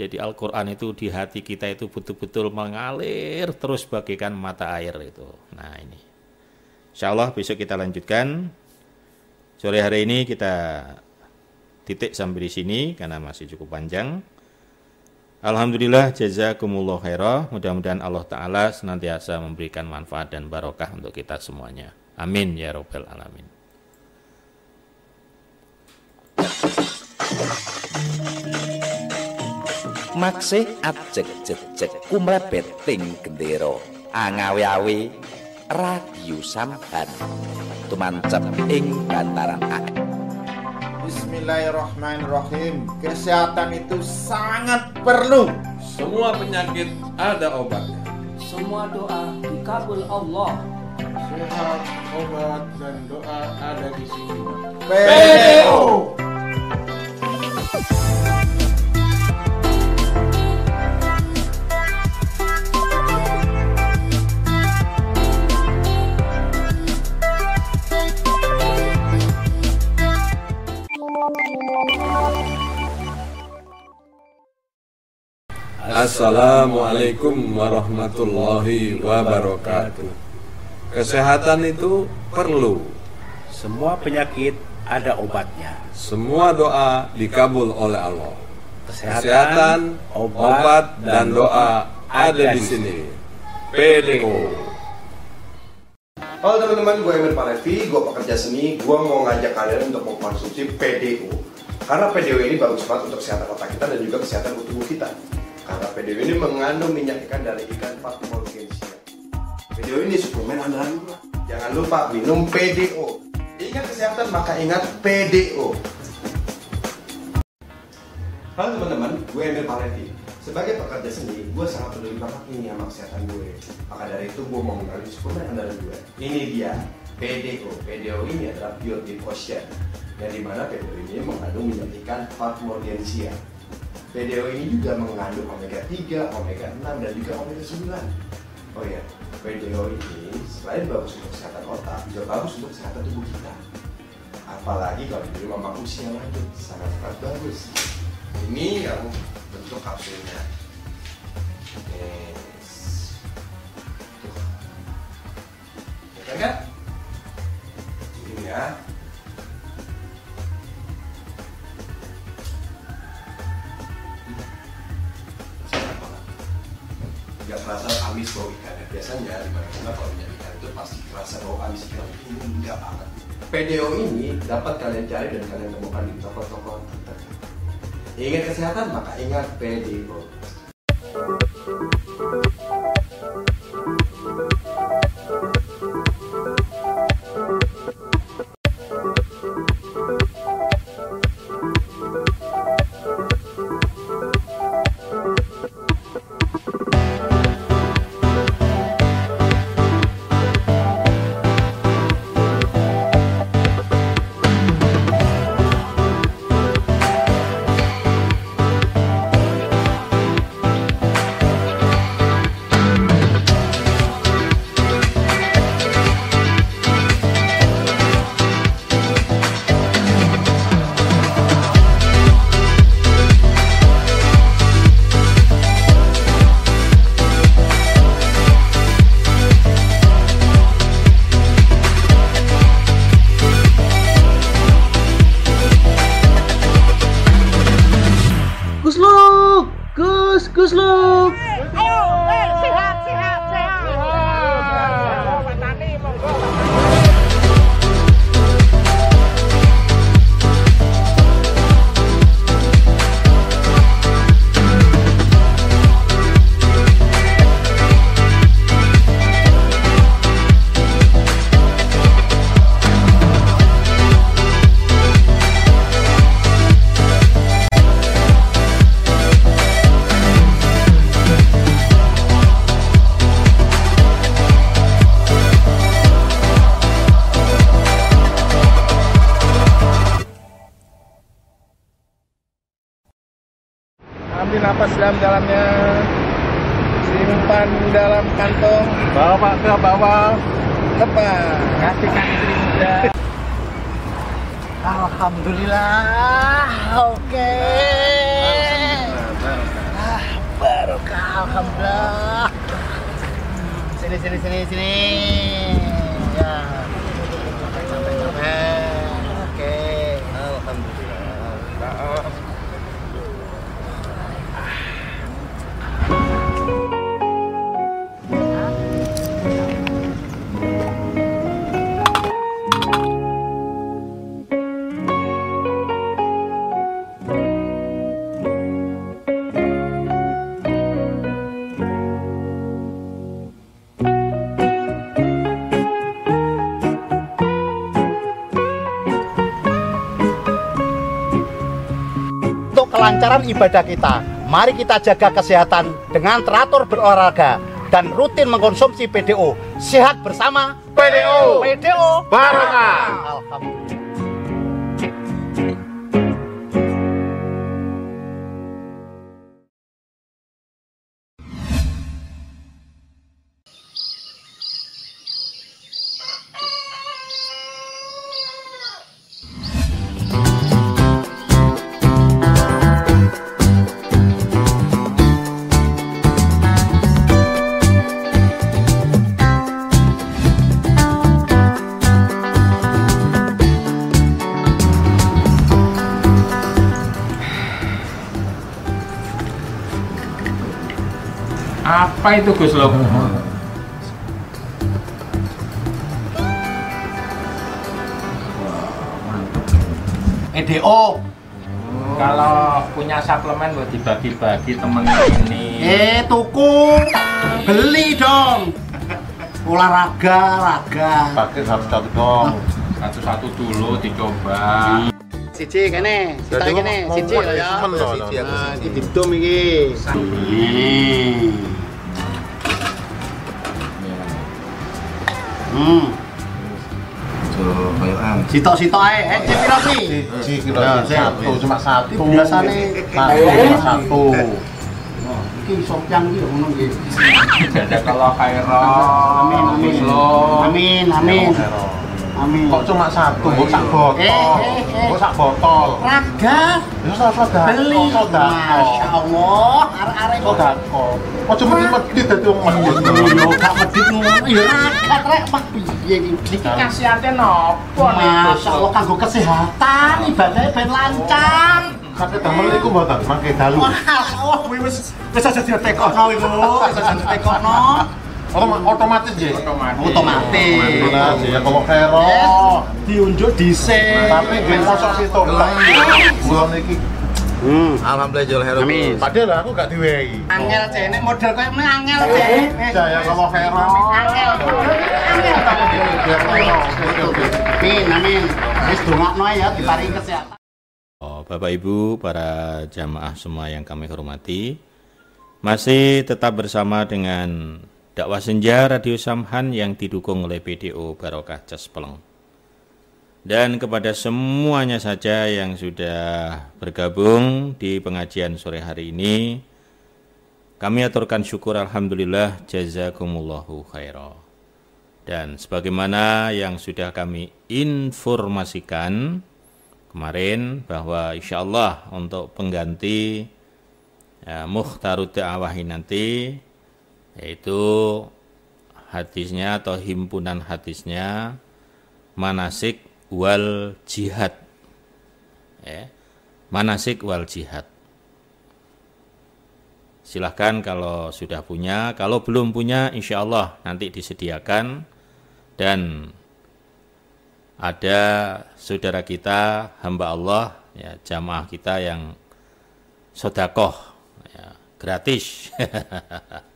Speaker 1: Jadi Al-Quran itu di hati kita itu betul-betul mengalir terus bagaikan mata air itu. Nah ini. Insya Allah besok kita lanjutkan sore hari ini kita titik sampai di sini karena masih cukup panjang Alhamdulillah jazakumullah khairah. Mudah-mudahan Allah taala senantiasa memberikan manfaat dan barokah untuk kita semuanya. Amin ya rabbal alamin.
Speaker 6: Maksih ajek jejek kumrepet ting gendera angawe-awe radio samban tumancep ing bantaran akeh
Speaker 7: Bismillahirrahmanirrahim. Kesehatan itu sangat perlu.
Speaker 8: Semua penyakit ada obatnya.
Speaker 9: Semua doa dikabul Allah.
Speaker 8: Sehat, obat, dan doa ada di sini.
Speaker 7: PDO.
Speaker 8: Assalamualaikum warahmatullahi wabarakatuh. Kesehatan itu perlu.
Speaker 10: Semua penyakit ada obatnya.
Speaker 8: Semua doa dikabul oleh Allah.
Speaker 10: Kesehatan,
Speaker 8: Kesehatan,
Speaker 10: obat,
Speaker 8: obat, dan doa ada di sini. PDO.
Speaker 11: Halo teman-teman, gue Emir Palevi, gue pekerja seni, gue mau ngajak kalian untuk mengkonsumsi PDO Karena PDO ini bagus banget untuk kesehatan otak kita dan juga kesehatan tubuh kita Karena PDO ini mengandung minyak ikan dari ikan Fatimorgensia PDO ini suplemen andalan gue Jangan lupa minum PDO Ingat kesehatan maka ingat PDO Halo teman-teman, gue Emir Palevi sebagai pekerja seni, gue sangat peduli banget ini sama kesehatan gue. Maka dari itu gue mau mengenalin suplemen andalan gue. Ini dia, PDO. PDO ini adalah Deep Ocean. Yang di mana PDO ini mengandung minyak ikan Fatmorgensia. PDO ini juga mengandung omega 3, omega 6, dan juga omega 9. Oh ya, PDO ini selain bagus untuk kesehatan otak, juga bagus untuk kesehatan tubuh kita. Apalagi kalau di mama usia lanjut, sangat-sangat bagus. Ini yang bentuk kapsulnya. Yes. Ya kan? Ini ya. Gak terasa amis bau ikannya. Biasanya di mana kalau minyak ikan itu pasti terasa bau amis ikan. Ini enggak banget. PDO ini dapat kalian cari dan kalian temukan di toko-toko tertentu. Ingat kesehatan maka ingat PDO.
Speaker 7: Ambil napas dalam-dalamnya. Simpan dalam kantong. Bawa pak ke bawah. Lepas. Kasihkan istri muda.
Speaker 9: Alhamdulillah. Oke. Ah, barokah alhamdulillah. Sini sini sini sini.
Speaker 12: Kelancaran ibadah kita. Mari kita jaga kesehatan dengan teratur berolahraga dan rutin mengkonsumsi PDO. Sehat bersama
Speaker 9: PDO.
Speaker 12: PDO
Speaker 9: Barokah.
Speaker 12: Alhamdulillah.
Speaker 1: Apa itu Gus Lok?
Speaker 12: PDO.
Speaker 1: Kalau punya suplemen buat dibagi-bagi temen ini.
Speaker 12: Eh, tuku. Beli dong. Olahraga, raga.
Speaker 13: Pakai satu-satu dong.
Speaker 1: Satu-satu dulu dicoba.
Speaker 12: Siji kene, kita kene, siji ya.
Speaker 9: Siji aku siji.
Speaker 12: iki didum iki. Hmm,
Speaker 9: Tuh, kayak am.
Speaker 12: sitok-sitok ae. Eh, cek piro sih?
Speaker 13: Siji kilo
Speaker 12: Ya,
Speaker 13: satu, cuma satu.
Speaker 12: Biasane
Speaker 13: Satu, cuma satu.
Speaker 12: Oh, iki sopian iki ngono iki.
Speaker 1: Ada kalau Kairo,
Speaker 12: Amin, amin. Amin, amin. Amin.
Speaker 13: Kok cuma satu, kok sak botol.
Speaker 12: Eh, eh, eh.
Speaker 13: Kok sak botol.
Speaker 12: Raga
Speaker 13: Ya sodako,
Speaker 12: beli.
Speaker 13: sodako.
Speaker 12: Masya Allah, arek-arek kok
Speaker 13: Sodako. Kok cuma medit dadi wong medit.
Speaker 12: Yo gak medit ngono. Ya raga rek pak piye iki?
Speaker 1: Iki khasiatnya nopo nih Gus
Speaker 12: Masya Allah kanggo kesehatan ibadahnya ben lancar.
Speaker 13: Sakit damel iku mboten, mangke dalu.
Speaker 12: Masya Allah kuwi wis wis aja ditekono iku. Wis aja ditekono.
Speaker 13: Otoma- Otomatis ya.
Speaker 1: Otomatis.
Speaker 12: Otomatis.
Speaker 13: Alhamdulillah ya kalau kero.
Speaker 12: Diunjuk dhisik.
Speaker 13: Tapi nggih sosok situ. Kula niki
Speaker 12: Hmm.
Speaker 9: Alhamdulillah jual hero.
Speaker 12: Amin.
Speaker 13: padahal aku gak diwehi.
Speaker 12: Angel cek nek model koyo ngene angel cek.
Speaker 13: Saya kalau kero.
Speaker 12: Angel. Angel ta Amin, amin. Wis dongakno ya diparingi kesehatan.
Speaker 1: Oh, Bapak Ibu, para jamaah semua yang kami hormati, masih tetap bersama dengan dakwah senja Radio Samhan yang didukung oleh PDO Barokah Cespeleng. Dan kepada semuanya saja yang sudah bergabung di pengajian sore hari ini, kami aturkan syukur Alhamdulillah jazakumullahu khairan. Dan sebagaimana yang sudah kami informasikan kemarin bahwa insya Allah untuk pengganti ya, Mukhtarud Da'awahi nanti yaitu hadisnya atau himpunan hadisnya manasik wal jihad. Ya, manasik wal jihad. Silahkan kalau sudah punya kalau belum punya insya Allah nanti disediakan. Dan ada saudara kita hamba Allah ya jamaah kita yang sodakoh ya, gratis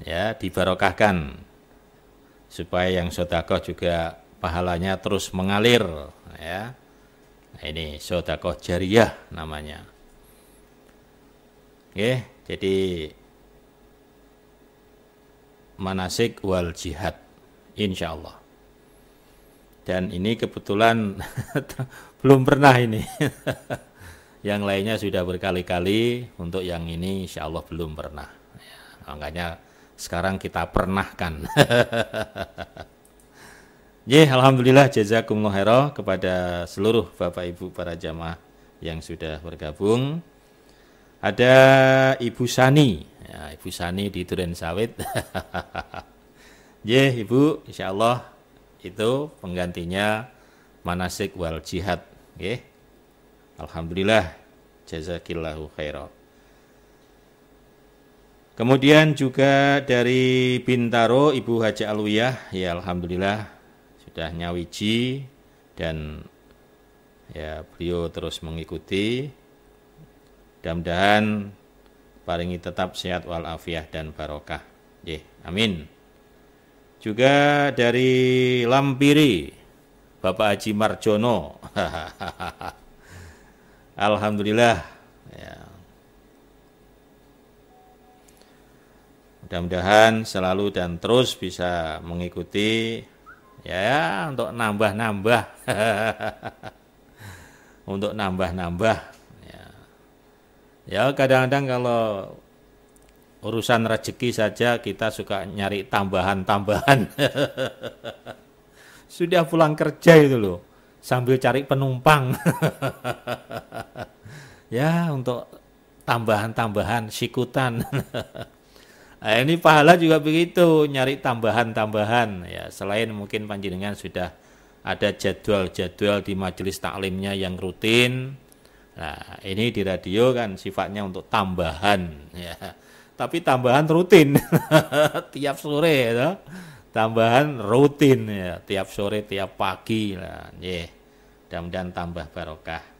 Speaker 1: ya dibarokahkan. Supaya yang sodakoh juga pahalanya terus mengalir ya. Nah, ini sodakoh jariyah namanya. Oke, jadi manasik wal jihad insya Allah dan ini kebetulan belum pernah ini. Yang lainnya sudah berkali-kali untuk yang ini insya Allah belum pernah. Ya, makanya sekarang kita pernahkan Ya, alhamdulillah jazakumullah khairan kepada seluruh Bapak Ibu para jamaah yang sudah bergabung. Ada Ibu Sani, ya, Ibu Sani di Duren Sawit. Ya, Ibu, insya Allah itu penggantinya manasik wal jihad. Ya. Alhamdulillah, jazakillahu khairan. Kemudian juga dari Bintaro Ibu Haji Alwiyah, ya alhamdulillah sudah nyawiji dan ya beliau terus mengikuti. Mudah-mudahan paringi tetap sehat walafiat dan barokah. Ye, amin. Juga dari Lampiri Bapak Haji Marjono. Alhamdulillah Ya. Mudah-mudahan selalu dan terus bisa mengikuti ya untuk nambah-nambah. Untuk nambah-nambah ya. ya kadang-kadang kalau urusan rezeki saja kita suka nyari tambahan-tambahan. Sudah pulang kerja itu loh sambil cari penumpang. Ya untuk tambahan-tambahan sikutan Nah, ini pahala juga begitu, nyari tambahan-tambahan ya. Selain mungkin panjenengan sudah ada jadwal-jadwal di majelis taklimnya yang rutin. Nah, ini di radio kan sifatnya untuk tambahan ya. Tapi tambahan rutin tiap sore ya. Tambahan rutin ya, tiap sore, tiap pagi lah. Yeah. Mudah-mudahan tambah barokah.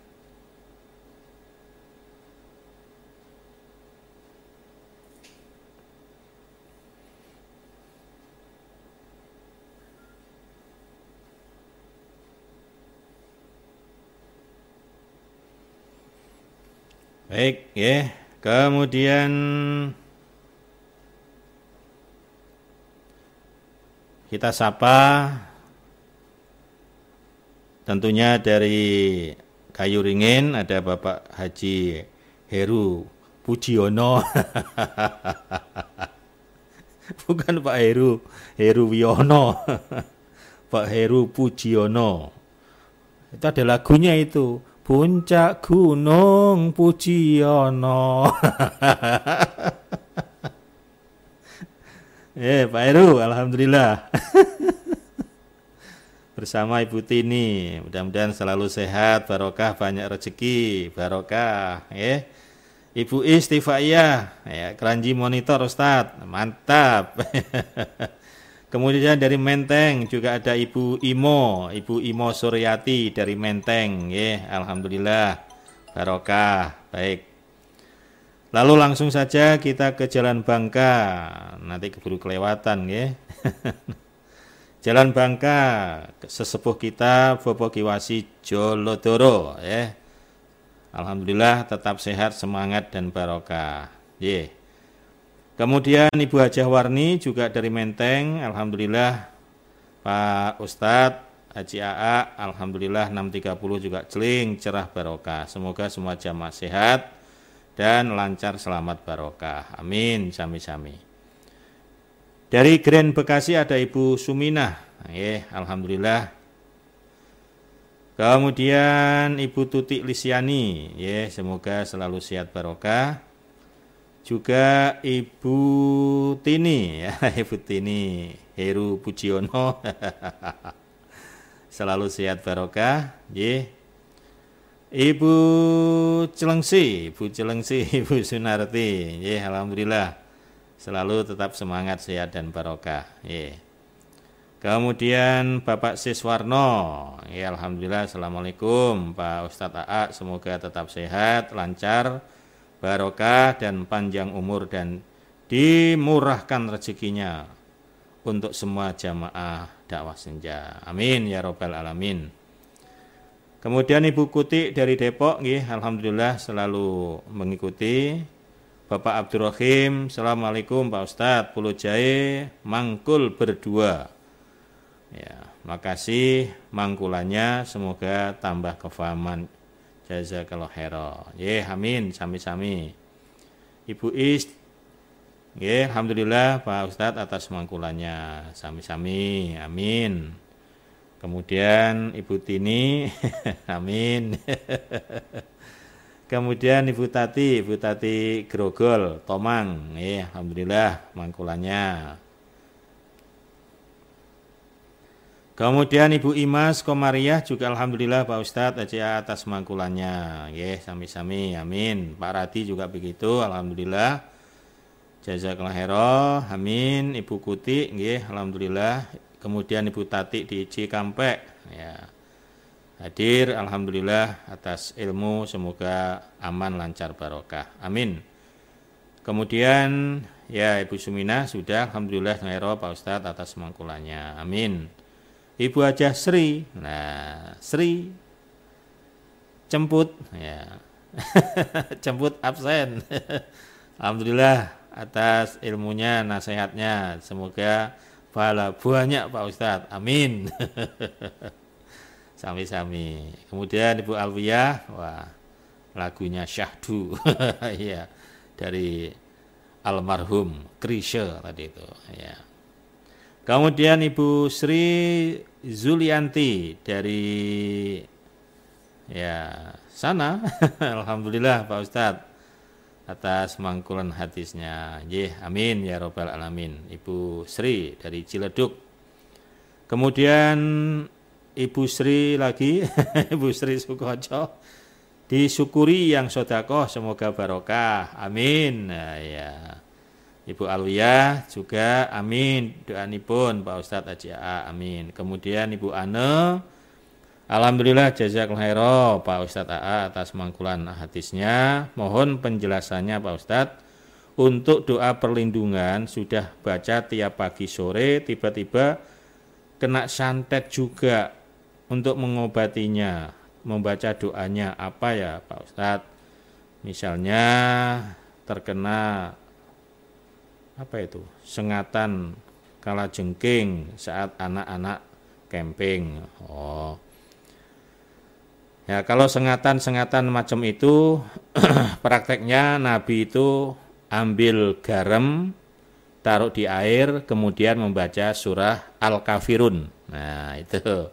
Speaker 1: Baik, ya. Kemudian kita sapa tentunya dari Kayu Ringin ada Bapak Haji Heru Pujiono. Bukan Pak Heru, Heru Wiono. Pak Heru Pujiono. Itu ada lagunya itu. Puncak Gunung Pujiono. eh, Pak Heru, alhamdulillah. Bersama Ibu Tini, mudah-mudahan selalu sehat, barokah, banyak rezeki, barokah, ya. Ibu Istifaiyah, ya, keranji monitor Ustadz, mantap. Kemudian dari Menteng juga ada Ibu Imo, Ibu Imo Suryati dari Menteng, ya, alhamdulillah, barokah, baik. Lalu langsung saja kita ke Jalan Bangka, nanti keburu kelewatan, ya. Jalan Bangka, sesepuh kita Bobo Kiwasi Jolodoro, ya. Alhamdulillah tetap sehat, semangat dan barokah. Yeah. Kemudian Ibu Hajah Warni juga dari Menteng, Alhamdulillah Pak Ustadz Haji AA, Alhamdulillah 630 juga celing, cerah barokah. Semoga semua jamaah sehat dan lancar selamat barokah. Amin, sami-sami. Dari Grand Bekasi ada Ibu Suminah, ya, Alhamdulillah. Kemudian Ibu Tuti Lisiani, ya, semoga selalu sehat barokah juga Ibu Tini ya Ibu Tini Heru Pujiono selalu sehat barokah ye Ibu Celengsi Ibu Celengsi Ibu Sunarti ye alhamdulillah. Selalu tetap semangat sehat dan barokah ye Kemudian Bapak Siswarno, ya Alhamdulillah, Assalamualaikum Pak Ustadz AA, semoga tetap sehat, lancar, barokah dan panjang umur dan dimurahkan rezekinya untuk semua jamaah dakwah senja. Amin ya robbal alamin. Kemudian Ibu Kuti dari Depok, nggih, alhamdulillah selalu mengikuti. Bapak Abdurrahim, Assalamualaikum Pak Ustadz, Pulau Jae, mangkul berdua. Ya, makasih mangkulannya, semoga tambah kefahaman jazakallah khaira. Ya, amin sami-sami. Ibu Is Ya, alhamdulillah Pak Ustadz atas mangkulannya. Sami-sami. Amin. Kemudian Ibu Tini, amin. Kemudian Ibu Tati, Ibu Tati Grogol, Tomang, ya, alhamdulillah mangkulannya. Kemudian Ibu Imas Komariah juga Alhamdulillah Pak Ustadz aja atas mangkulannya. Ya, sami-sami, amin. Pak Rati juga begitu, Alhamdulillah. Jazakallah khairan, amin. Ibu Kuti, nggih, Alhamdulillah. Kemudian Ibu Tati di Cikampek, ya. Hadir, Alhamdulillah atas ilmu, semoga aman, lancar, barokah. Amin. Kemudian, ya Ibu Sumina sudah, Alhamdulillah, khairan Pak Ustadz atas mangkulannya. Amin. Ibu aja Sri. Nah, Sri jemput ya. jemput absen. Alhamdulillah atas ilmunya, nasihatnya. Semoga pahala banyak Pak Ustadz. Amin. Sami-sami. Kemudian Ibu Alwiyah, wah lagunya Syahdu. Iya, dari almarhum Krisye tadi itu, ya. Kemudian Ibu Sri Zulianti dari ya sana. Alhamdulillah Pak Ustadz atas mangkulan hadisnya. Ye, amin ya robbal alamin. Ibu Sri dari Ciledug. Kemudian Ibu Sri lagi, Ibu Sri Sukoco disyukuri yang sodakoh semoga barokah. Amin. Nah, ya. Ibu Alwiyah juga amin doa pun Pak Ustadz Haji amin. Kemudian Ibu Ane Alhamdulillah jazakallahu khairan Pak Ustadz AA atas mangkulan hadisnya. Mohon penjelasannya Pak Ustadz. Untuk doa perlindungan sudah baca tiap pagi sore tiba-tiba kena santet juga untuk mengobatinya. Membaca doanya apa ya Pak Ustadz? Misalnya terkena apa itu? Sengatan kala jengking saat anak-anak camping. Oh. Ya kalau sengatan-sengatan macam itu prakteknya Nabi itu ambil garam taruh di air kemudian membaca surah Al-Kafirun. Nah itu.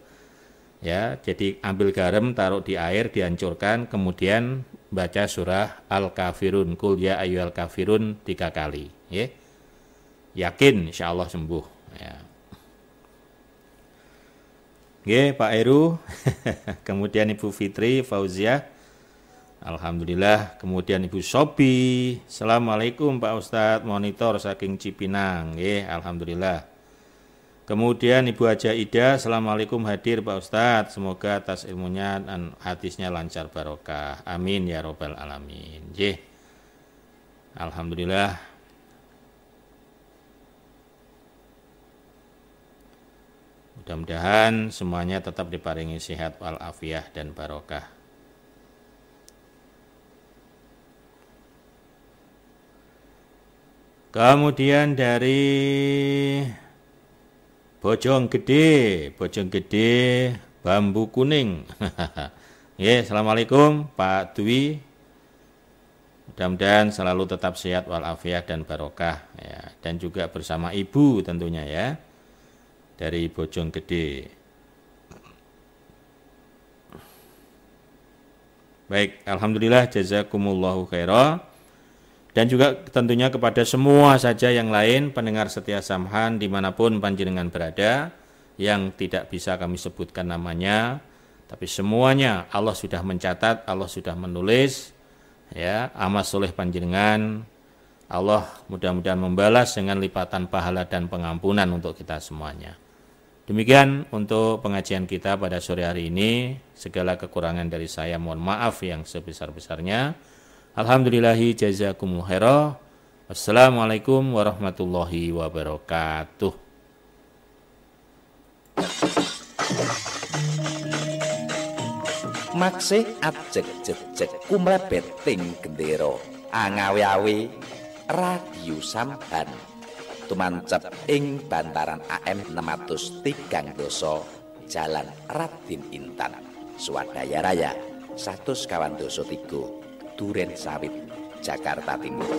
Speaker 1: Ya jadi ambil garam taruh di air dihancurkan kemudian baca surah Al-Kafirun. Kul ya ayyuhal kafirun tiga kali. Ya yakin insya Allah sembuh. Ya. Oke, Pak Eru, kemudian Ibu Fitri Fauzia, Alhamdulillah, kemudian Ibu Sobi, Assalamualaikum Pak Ustadz, monitor saking Cipinang, Oke, Alhamdulillah. Kemudian Ibu Haja Ida, Assalamualaikum hadir Pak Ustadz, semoga atas ilmunya dan hadisnya lancar barokah, amin ya robbal alamin. Oke, Alhamdulillah, Mudah-mudahan semuanya tetap diparingi sehat walafiat dan barokah. Kemudian dari Bojong Gede, Bojong Gede, Bambu Kuning. ya, Assalamualaikum Pak Dwi. Mudah-mudahan selalu tetap sehat walafiat dan barokah ya, dan juga bersama ibu tentunya ya dari Bojonggede. Baik, alhamdulillah jazakumullahu khairah. Dan juga tentunya kepada semua saja yang lain pendengar setia Samhan di mana pun panjenengan berada yang tidak bisa kami sebutkan namanya, tapi semuanya Allah sudah mencatat, Allah sudah menulis, ya amal soleh panjenengan. Allah mudah-mudahan membalas dengan lipatan pahala dan pengampunan untuk kita semuanya. Demikian untuk pengajian kita pada sore hari ini. Segala kekurangan dari saya mohon maaf yang sebesar-besarnya. Alhamdulillahi jazakumul khairah. Wassalamualaikum warahmatullahi wabarakatuh.
Speaker 6: Maksih ajek jejek kumlebet ting gendero angawe-awe radio samban tumancep ing bantaran AM 603 doso Jalan Radin Intan Swadaya Raya 100 kawan doso 3 Duren Sawit Jakarta Timur